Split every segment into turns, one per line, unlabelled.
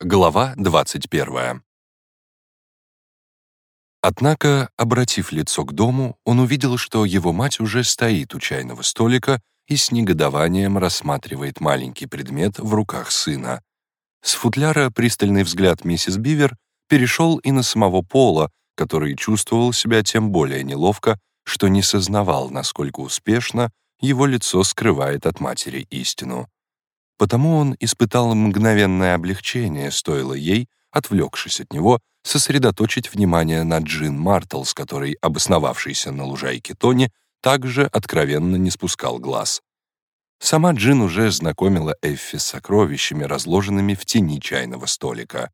Глава 21. Однако, обратив лицо к дому, он увидел, что его мать уже стоит у чайного столика и с негодованием рассматривает маленький предмет в руках сына. С футляра пристальный взгляд миссис Бивер перешел и на самого Пола, который чувствовал себя тем более неловко, что не сознавал, насколько успешно его лицо скрывает от матери истину. Потому он испытал мгновенное облегчение, стоило ей, отвлекшись от него, сосредоточить внимание на Джин Мартл, с которой, обосновавшийся на лужайке Тони, также откровенно не спускал глаз. Сама Джин уже знакомила Эффи с сокровищами, разложенными в тени чайного столика.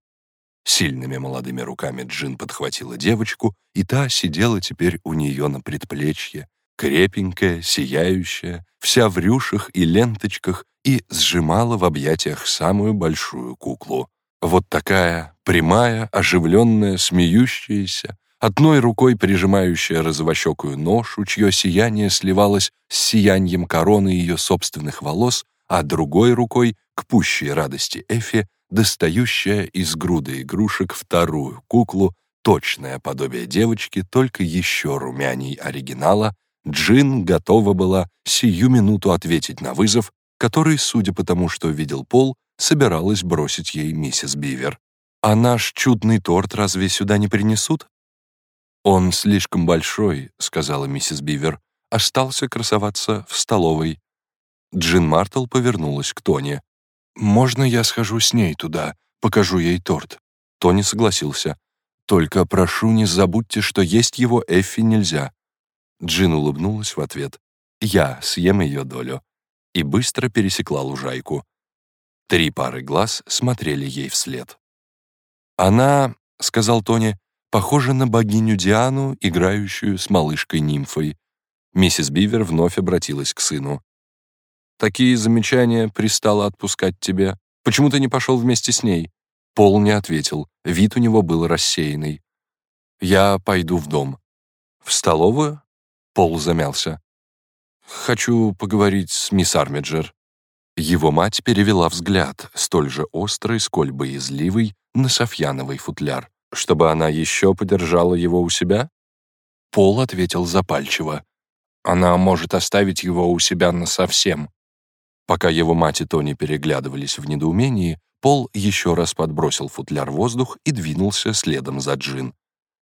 Сильными молодыми руками Джин подхватила девочку, и та сидела теперь у нее на предплечье, крепенькая, сияющая, вся в рюшах и ленточках, и сжимала в объятиях самую большую куклу. Вот такая прямая, оживленная, смеющаяся, одной рукой прижимающая розовощекую ношу, чье сияние сливалось с сиянием короны ее собственных волос, а другой рукой, к пущей радости Эфи, достающая из груды игрушек вторую куклу, точное подобие девочки, только еще румяней оригинала, Джин готова была сию минуту ответить на вызов, который, судя по тому, что видел Пол, собиралась бросить ей миссис Бивер. «А наш чудный торт разве сюда не принесут?» «Он слишком большой», — сказала миссис Бивер. «Остался красоваться в столовой». Джин Мартл повернулась к Тони. «Можно я схожу с ней туда, покажу ей торт?» Тони согласился. «Только прошу, не забудьте, что есть его Эффи нельзя». Джин улыбнулась в ответ. «Я съем ее долю» и быстро пересекла лужайку. Три пары глаз смотрели ей вслед. «Она, — сказал Тони, — похожа на богиню Диану, играющую с малышкой-нимфой». Миссис Бивер вновь обратилась к сыну. «Такие замечания пристало отпускать тебе. Почему ты не пошел вместе с ней?» Пол не ответил, вид у него был рассеянный. «Я пойду в дом». «В столовую?» Пол замялся. «Хочу поговорить с мисс Армиджер». Его мать перевела взгляд, столь же острый, сколь боязливый, на Софьяновый футляр, чтобы она еще подержала его у себя? Пол ответил запальчиво. Она может оставить его у себя насовсем. Пока его мать и Тони переглядывались в недоумении, Пол еще раз подбросил футляр в воздух и двинулся следом за Джин.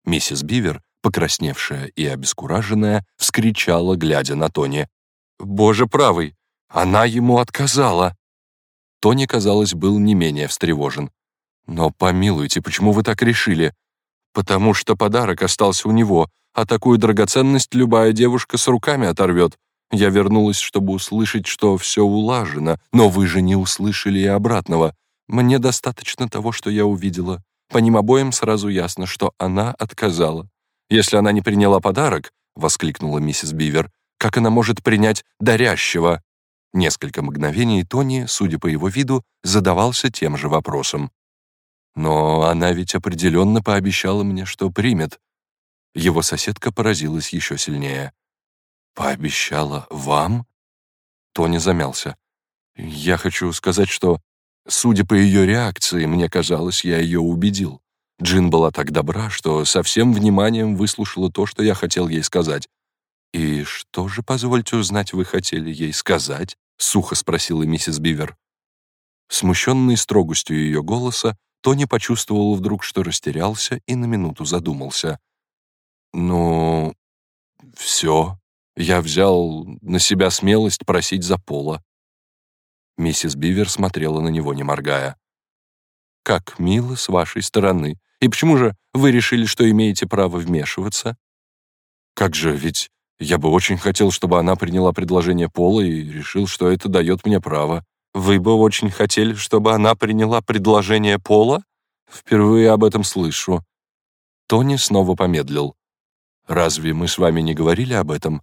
Миссис Бивер покрасневшая и обескураженная, вскричала, глядя на Тони. «Боже правый! Она ему отказала!» Тони, казалось, был не менее встревожен. «Но помилуйте, почему вы так решили?» «Потому что подарок остался у него, а такую драгоценность любая девушка с руками оторвет. Я вернулась, чтобы услышать, что все улажено, но вы же не услышали и обратного. Мне достаточно того, что я увидела. По ним обоим сразу ясно, что она отказала. «Если она не приняла подарок», — воскликнула миссис Бивер, «как она может принять дарящего?» Несколько мгновений Тони, судя по его виду, задавался тем же вопросом. «Но она ведь определенно пообещала мне, что примет». Его соседка поразилась еще сильнее. «Пообещала вам?» Тони замялся. «Я хочу сказать, что, судя по ее реакции, мне казалось, я ее убедил. Джин была так добра, что со всем вниманием выслушала то, что я хотел ей сказать. «И что же, позвольте узнать, вы хотели ей сказать?» — сухо спросила миссис Бивер. Смущенный строгостью ее голоса, Тони почувствовал вдруг, что растерялся и на минуту задумался. «Ну, все. Я взял на себя смелость просить за пола». Миссис Бивер смотрела на него, не моргая. «Как мило с вашей стороны. И почему же вы решили, что имеете право вмешиваться? Как же, ведь я бы очень хотел, чтобы она приняла предложение Пола и решил, что это дает мне право. Вы бы очень хотели, чтобы она приняла предложение Пола? Впервые об этом слышу. Тони снова помедлил. «Разве мы с вами не говорили об этом?»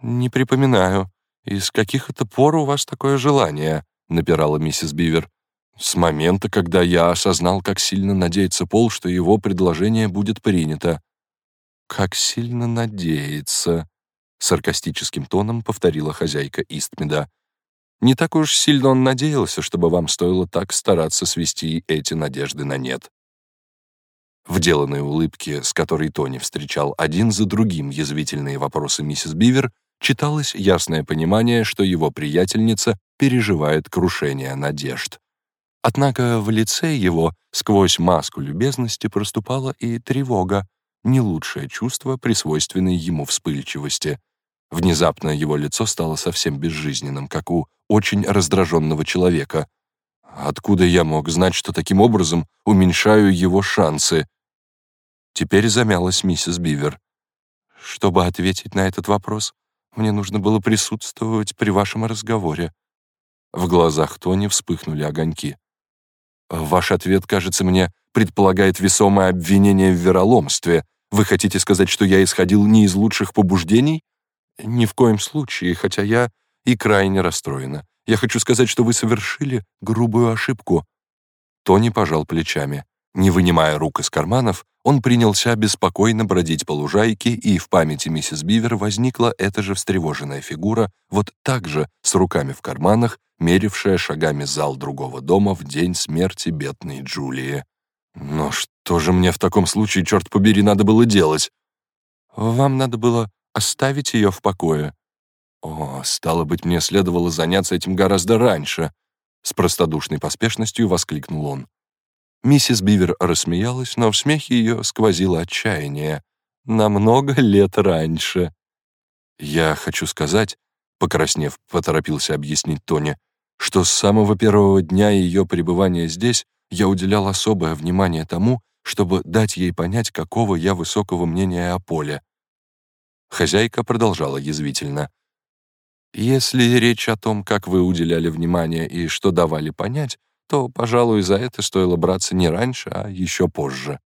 «Не припоминаю. Из каких это пор у вас такое желание?» — напирала миссис Бивер. С момента, когда я осознал, как сильно надеется Пол, что его предложение будет принято. «Как сильно надеется», — саркастическим тоном повторила хозяйка Истмеда. Не так уж сильно он надеялся, чтобы вам стоило так стараться свести эти надежды на нет. В деланной улыбке, с которой Тони встречал один за другим язвительные вопросы миссис Бивер, читалось ясное понимание, что его приятельница переживает крушение надежд. Однако в лице его сквозь маску любезности проступала и тревога, не лучшее чувство при свойственной ему вспыльчивости. Внезапно его лицо стало совсем безжизненным, как у очень раздраженного человека. Откуда я мог знать, что таким образом уменьшаю его шансы? Теперь замялась миссис Бивер. Чтобы ответить на этот вопрос, мне нужно было присутствовать при вашем разговоре. В глазах Тони вспыхнули огоньки. Ваш ответ, кажется мне, предполагает весомое обвинение в вероломстве. Вы хотите сказать, что я исходил не из лучших побуждений? Ни в коем случае, хотя я и крайне расстроена. Я хочу сказать, что вы совершили грубую ошибку». Тони пожал плечами. Не вынимая рук из карманов, он принялся беспокойно бродить по лужайке, и в памяти миссис Бивер возникла эта же встревоженная фигура, вот так же, с руками в карманах, мерившая шагами зал другого дома в день смерти бедной Джулии. «Но что же мне в таком случае, черт побери, надо было делать?» «Вам надо было оставить ее в покое». «О, стало быть, мне следовало заняться этим гораздо раньше», с простодушной поспешностью воскликнул он. Миссис Бивер рассмеялась, но в смехе ее сквозило отчаяние. «Намного лет раньше». «Я хочу сказать», — покраснев, поторопился объяснить Тони, что с самого первого дня ее пребывания здесь я уделял особое внимание тому, чтобы дать ей понять, какого я высокого мнения о Поле. Хозяйка продолжала язвительно. «Если речь о том, как вы уделяли внимание и что давали понять, то, пожалуй, за это стоило браться не раньше, а еще позже».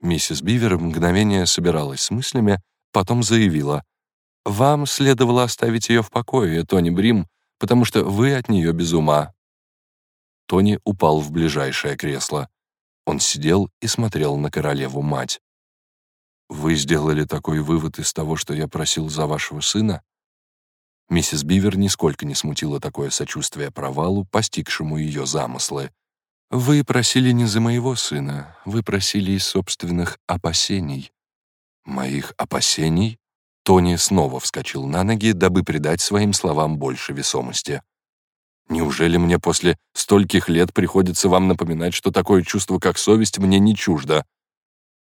Миссис Бивер мгновение собиралась с мыслями, потом заявила, «Вам следовало оставить ее в покое, Тони Брим, потому что вы от нее без ума». Тони упал в ближайшее кресло. Он сидел и смотрел на королеву-мать. «Вы сделали такой вывод из того, что я просил за вашего сына?» Миссис Бивер нисколько не смутила такое сочувствие провалу, постигшему ее замыслы. «Вы просили не за моего сына, вы просили из собственных опасений». «Моих опасений?» Тони снова вскочил на ноги, дабы придать своим словам больше весомости. «Неужели мне после стольких лет приходится вам напоминать, что такое чувство, как совесть, мне не чуждо?»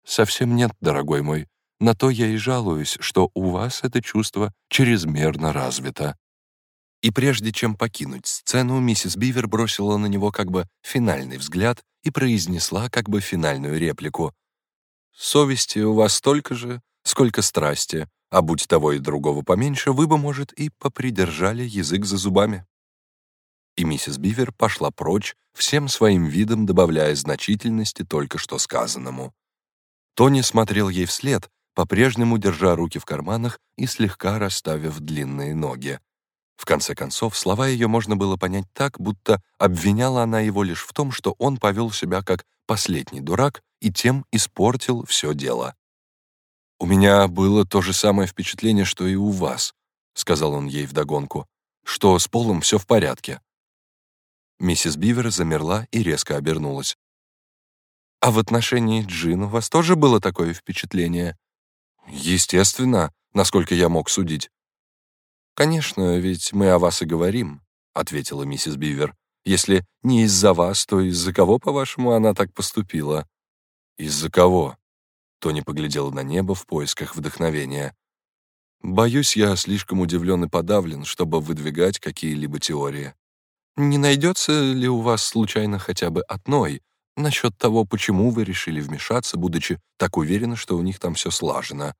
«Совсем нет, дорогой мой. На то я и жалуюсь, что у вас это чувство чрезмерно развито». И прежде чем покинуть сцену, миссис Бивер бросила на него как бы финальный взгляд и произнесла как бы финальную реплику. «Совести у вас столько же, сколько страсти, а будь того и другого поменьше, вы бы, может, и попридержали язык за зубами». И миссис Бивер пошла прочь, всем своим видом добавляя значительности только что сказанному. Тони смотрел ей вслед, по-прежнему держа руки в карманах и слегка расставив длинные ноги. В конце концов, слова ее можно было понять так, будто обвиняла она его лишь в том, что он повел себя как последний дурак и тем испортил все дело. «У меня было то же самое впечатление, что и у вас», — сказал он ей вдогонку, «что с Полом все в порядке». Миссис Бивер замерла и резко обернулась. «А в отношении Джин у вас тоже было такое впечатление?» «Естественно, насколько я мог судить». «Конечно, ведь мы о вас и говорим», — ответила миссис Бивер. «Если не из-за вас, то из-за кого, по-вашему, она так поступила?» «Из-за кого?» Тони поглядел на небо в поисках вдохновения. «Боюсь, я слишком удивлен и подавлен, чтобы выдвигать какие-либо теории. Не найдется ли у вас случайно хотя бы одной, насчет того, почему вы решили вмешаться, будучи так уверены, что у них там все слажено.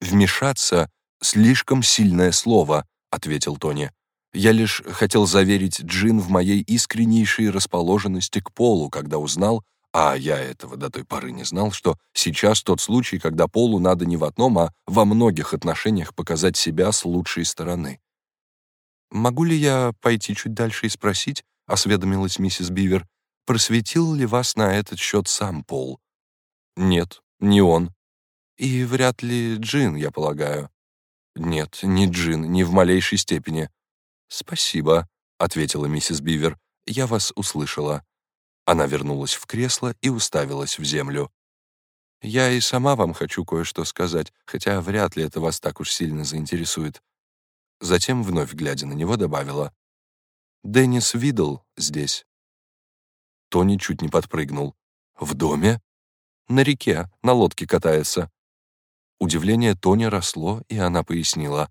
«Вмешаться — слишком сильное слово», — ответил Тони. «Я лишь хотел заверить Джин в моей искреннейшей расположенности к Полу, когда узнал, а я этого до той поры не знал, что сейчас тот случай, когда Полу надо не в одном, а во многих отношениях показать себя с лучшей стороны. «Могу ли я пойти чуть дальше и спросить?» — осведомилась миссис Бивер. Просветил ли вас на этот счет сам Пол? Нет, не он. И вряд ли Джин, я полагаю. Нет, не Джин, ни в малейшей степени. «Спасибо», — ответила миссис Бивер. «Я вас услышала». Она вернулась в кресло и уставилась в землю. «Я и сама вам хочу кое-что сказать, хотя вряд ли это вас так уж сильно заинтересует». Затем, вновь глядя на него, добавила. «Деннис Видл здесь». Тони чуть не подпрыгнул. «В доме?» «На реке, на лодке катается». Удивление Тони росло, и она пояснила.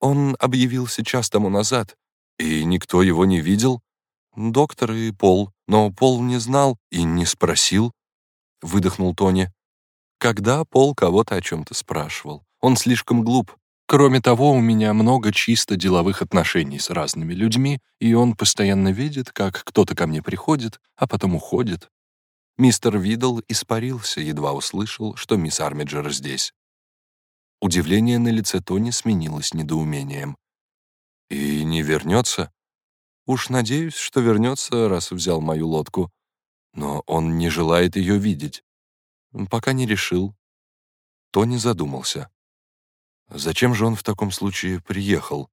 «Он объявился час тому назад, и никто его не видел. Доктор и Пол, но Пол не знал и не спросил», — выдохнул Тони. «Когда Пол кого-то о чем-то спрашивал? Он слишком глуп. Кроме того, у меня много чисто деловых отношений с разными людьми, и он постоянно видит, как кто-то ко мне приходит, а потом уходит. Мистер Видл испарился, едва услышал, что мисс Армиджер здесь. Удивление на лице Тони сменилось недоумением. «И не вернется?» «Уж надеюсь, что вернется, раз взял мою лодку. Но он не желает ее видеть. Пока не решил». Тони задумался. «Зачем же он в таком случае приехал?»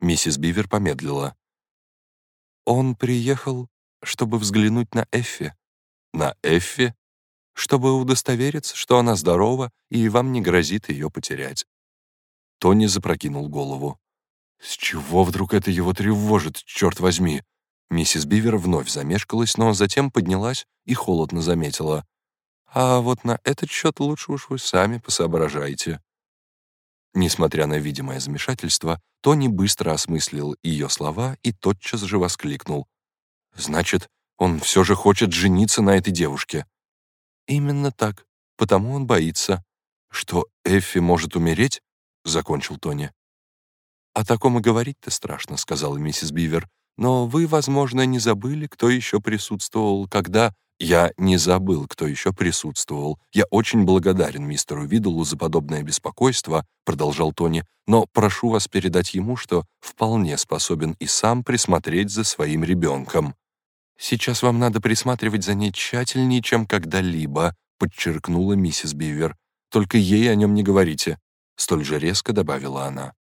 Миссис Бивер помедлила. «Он приехал, чтобы взглянуть на Эффи», на Эффи, чтобы удостовериться, что она здорова и вам не грозит ее потерять. Тони запрокинул голову. С чего вдруг это его тревожит, черт возьми? Миссис Бивер вновь замешкалась, но затем поднялась и холодно заметила. «А вот на этот счет лучше уж вы сами посоображайте». Несмотря на видимое замешательство, Тони быстро осмыслил ее слова и тотчас же воскликнул. «Значит, он все же хочет жениться на этой девушке. Именно так. Потому он боится. Что Эффи может умереть? Закончил Тони. О таком и говорить-то страшно, сказала миссис Бивер. Но вы, возможно, не забыли, кто еще присутствовал, когда... Я не забыл, кто еще присутствовал. Я очень благодарен мистеру Видулу за подобное беспокойство, продолжал Тони, но прошу вас передать ему, что вполне способен и сам присмотреть за своим ребенком. «Сейчас вам надо присматривать за ней тщательнее, чем когда-либо», подчеркнула миссис Бивер. «Только ей о нем не говорите», — столь же резко добавила она.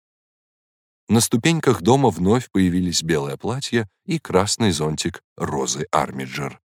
На ступеньках дома вновь появились белое платье и красный зонтик Розы Армиджер.